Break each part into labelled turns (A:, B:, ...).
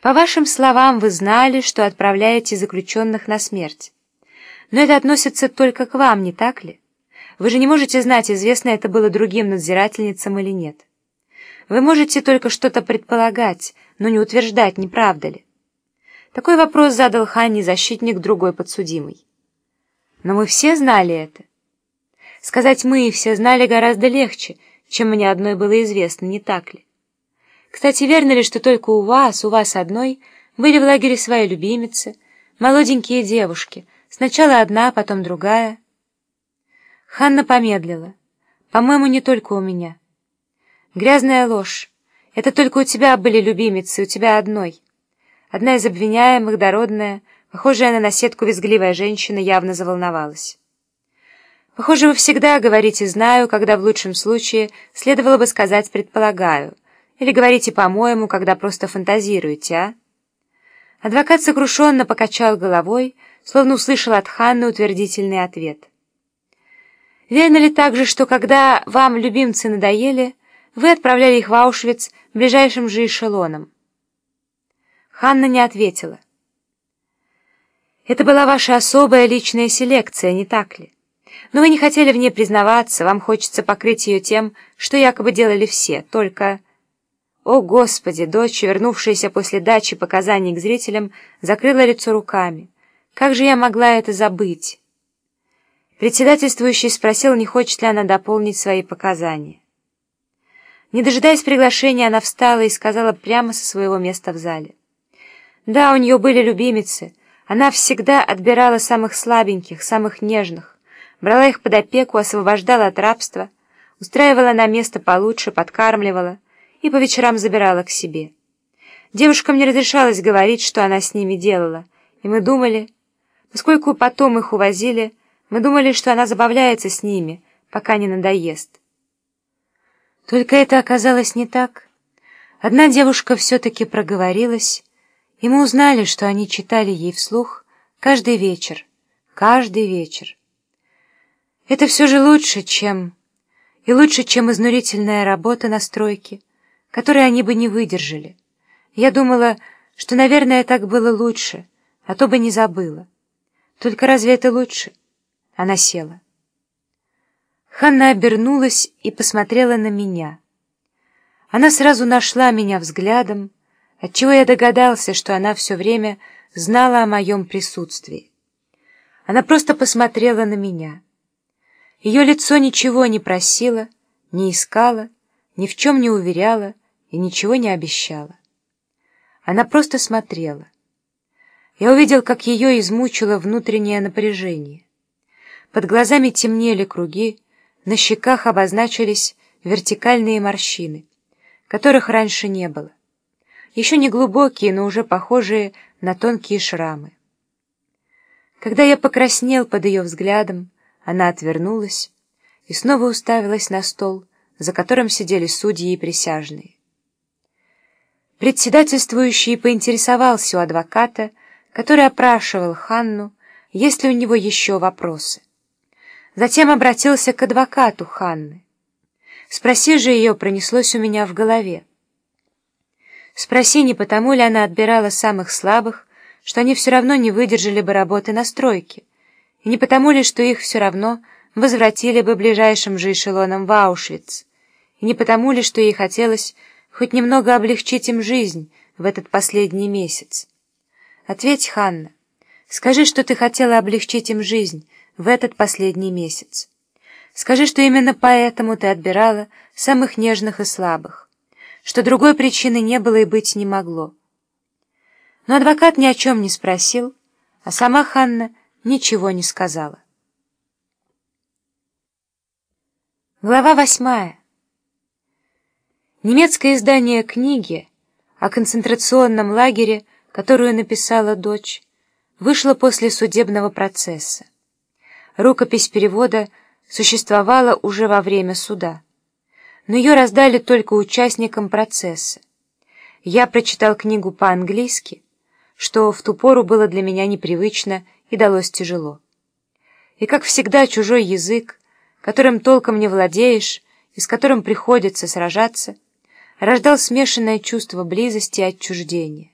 A: По вашим словам, вы знали, что отправляете заключенных на смерть. Но это относится только к вам, не так ли? Вы же не можете знать, известно это было другим надзирательницам или нет. Вы можете только что-то предполагать, но не утверждать, не правда ли? Такой вопрос задал Ханни защитник другой подсудимый. Но мы все знали это. Сказать «мы» все знали гораздо легче, чем мне одной было известно, не так ли? Кстати, верно ли, что только у вас, у вас одной, были в лагере свои любимицы, молоденькие девушки, сначала одна, потом другая? Ханна помедлила. По-моему, не только у меня. Грязная ложь. Это только у тебя были любимицы, у тебя одной. Одна из обвиняемых, дородная, похожая на наседку визгливая женщина, явно заволновалась. Похоже, вы всегда говорите «знаю», когда в лучшем случае следовало бы сказать «предполагаю», или говорите «по-моему», когда просто фантазируете, а? Адвокат сокрушенно покачал головой, словно услышал от Ханны утвердительный ответ. Верно ли также, что когда вам любимцы надоели, вы отправляли их в Аушвиц ближайшим же эшелоном? Ханна не ответила. Это была ваша особая личная селекция, не так ли? Но вы не хотели в ней признаваться, вам хочется покрыть ее тем, что якобы делали все, только... О, Господи! Дочь, вернувшаяся после дачи показаний к зрителям, закрыла лицо руками. Как же я могла это забыть? Председательствующий спросил, не хочет ли она дополнить свои показания. Не дожидаясь приглашения, она встала и сказала прямо со своего места в зале. Да, у нее были любимицы. Она всегда отбирала самых слабеньких, самых нежных, брала их под опеку, освобождала от рабства, устраивала на место получше, подкармливала — и по вечерам забирала к себе. Девушкам не разрешалось говорить, что она с ними делала, и мы думали, поскольку потом их увозили, мы думали, что она забавляется с ними, пока не надоест. Только это оказалось не так. Одна девушка все-таки проговорилась, и мы узнали, что они читали ей вслух каждый вечер, каждый вечер. Это все же лучше, чем... И лучше, чем изнурительная работа на стройке, которые они бы не выдержали. Я думала, что, наверное, так было лучше, а то бы не забыла. Только разве это лучше? Она села. Ханна обернулась и посмотрела на меня. Она сразу нашла меня взглядом, отчего я догадался, что она все время знала о моем присутствии. Она просто посмотрела на меня. Ее лицо ничего не просило, не искало, ни в чем не уверяла, и ничего не обещала. Она просто смотрела. Я увидел, как ее измучило внутреннее напряжение. Под глазами темнели круги, на щеках обозначились вертикальные морщины, которых раньше не было. Еще не глубокие, но уже похожие на тонкие шрамы. Когда я покраснел под ее взглядом, она отвернулась и снова уставилась на стол, за которым сидели судьи и присяжные. Председательствующий поинтересовался у адвоката, который опрашивал Ханну, есть ли у него еще вопросы. Затем обратился к адвокату Ханны. «Спроси же ее», пронеслось у меня в голове. Спроси, не потому ли она отбирала самых слабых, что они все равно не выдержали бы работы на стройке, и не потому ли, что их все равно возвратили бы ближайшим же эшелоном в Аушвиц, и не потому ли, что ей хотелось хоть немного облегчить им жизнь в этот последний месяц. Ответь, Ханна, скажи, что ты хотела облегчить им жизнь в этот последний месяц. Скажи, что именно поэтому ты отбирала самых нежных и слабых, что другой причины не было и быть не могло. Но адвокат ни о чем не спросил, а сама Ханна ничего не сказала. Глава восьмая. Немецкое издание книги о концентрационном лагере, которую написала дочь, вышло после судебного процесса. Рукопись перевода существовала уже во время суда, но ее раздали только участникам процесса. Я прочитал книгу по-английски, что в ту пору было для меня непривычно и далось тяжело. И, как всегда, чужой язык, которым толком не владеешь и с которым приходится сражаться — рождал смешанное чувство близости и отчуждения.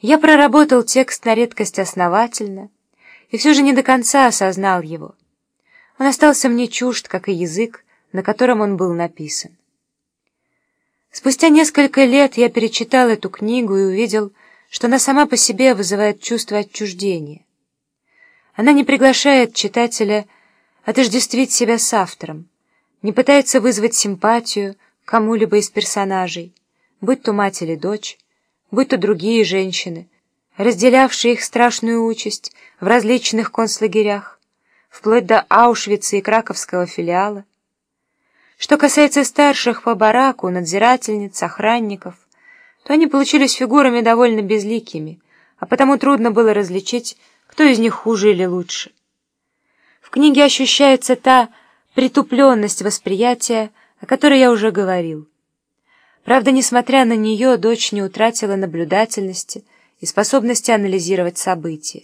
A: Я проработал текст на редкость основательно и все же не до конца осознал его. Он остался мне чужд, как и язык, на котором он был написан. Спустя несколько лет я перечитал эту книгу и увидел, что она сама по себе вызывает чувство отчуждения. Она не приглашает читателя отождествить себя с автором, не пытается вызвать симпатию кому-либо из персонажей, будь то мать или дочь, будь то другие женщины, разделявшие их страшную участь в различных концлагерях, вплоть до Аушвица и Краковского филиала. Что касается старших по бараку, надзирательниц, охранников, то они получились фигурами довольно безликими, а потому трудно было различить, кто из них хуже или лучше. В книге ощущается та притупленность восприятия, о которой я уже говорил. Правда, несмотря на нее, дочь не утратила наблюдательности и способности анализировать события.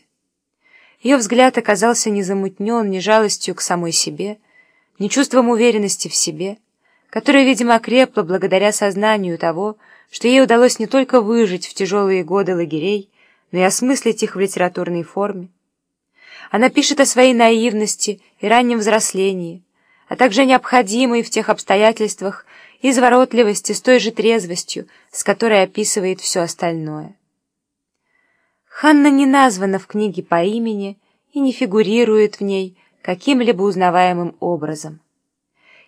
A: Ее взгляд оказался не замутнен ни жалостью к самой себе, ни чувством уверенности в себе, которое, видимо, окрепло благодаря сознанию того, что ей удалось не только выжить в тяжелые годы лагерей, но и осмыслить их в литературной форме. Она пишет о своей наивности и раннем взрослении, а также необходимой в тех обстоятельствах изворотливости с той же трезвостью, с которой описывает все остальное. Ханна не названа в книге по имени и не фигурирует в ней каким-либо узнаваемым образом.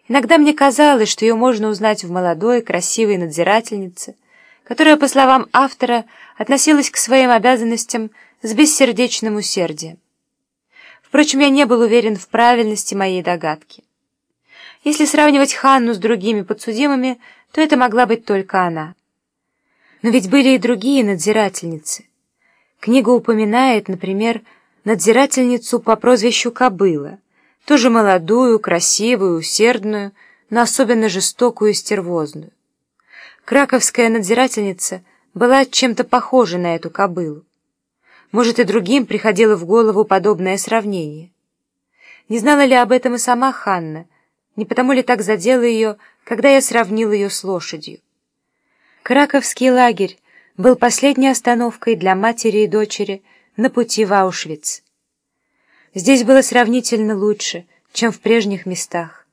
A: Иногда мне казалось, что ее можно узнать в молодой, красивой надзирательнице, которая, по словам автора, относилась к своим обязанностям с бессердечным усердием. Впрочем, я не был уверен в правильности моей догадки. Если сравнивать Ханну с другими подсудимыми, то это могла быть только она. Но ведь были и другие надзирательницы. Книга упоминает, например, надзирательницу по прозвищу Кобыла, тоже молодую, красивую, усердную, но особенно жестокую и стервозную. Краковская надзирательница была чем-то похожа на эту кобылу. Может, и другим приходило в голову подобное сравнение. Не знала ли об этом и сама Ханна, не потому ли так задело ее, когда я сравнил ее с лошадью? Краковский лагерь был последней остановкой для матери и дочери на пути в Аушвиц. Здесь было сравнительно лучше, чем в прежних местах.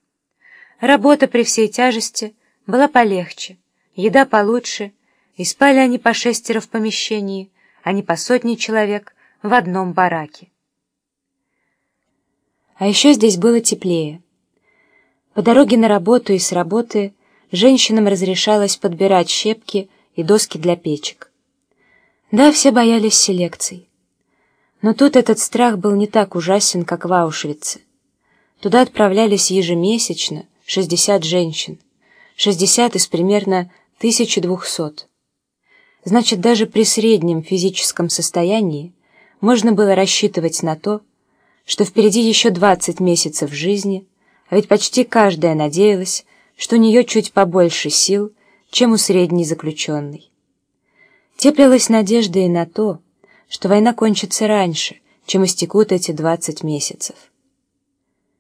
A: Работа при всей тяжести была полегче, еда получше, и спали они по шестеро в помещении, а не по сотне человек в одном бараке. А еще здесь было теплее. По дороге на работу и с работы женщинам разрешалось подбирать щепки и доски для печек. Да, все боялись селекций. Но тут этот страх был не так ужасен, как в Аушвице. Туда отправлялись ежемесячно 60 женщин, 60 из примерно 1200. Значит, даже при среднем физическом состоянии можно было рассчитывать на то, что впереди еще 20 месяцев жизни, а ведь почти каждая надеялась, что у нее чуть побольше сил, чем у средней заключенной. Теплилась надежда и на то, что война кончится раньше, чем истекут эти двадцать месяцев.